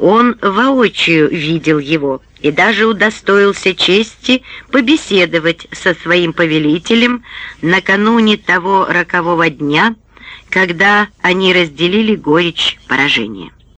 Он воочию видел его и даже удостоился чести побеседовать со своим повелителем накануне того рокового дня, когда они разделили горечь поражения.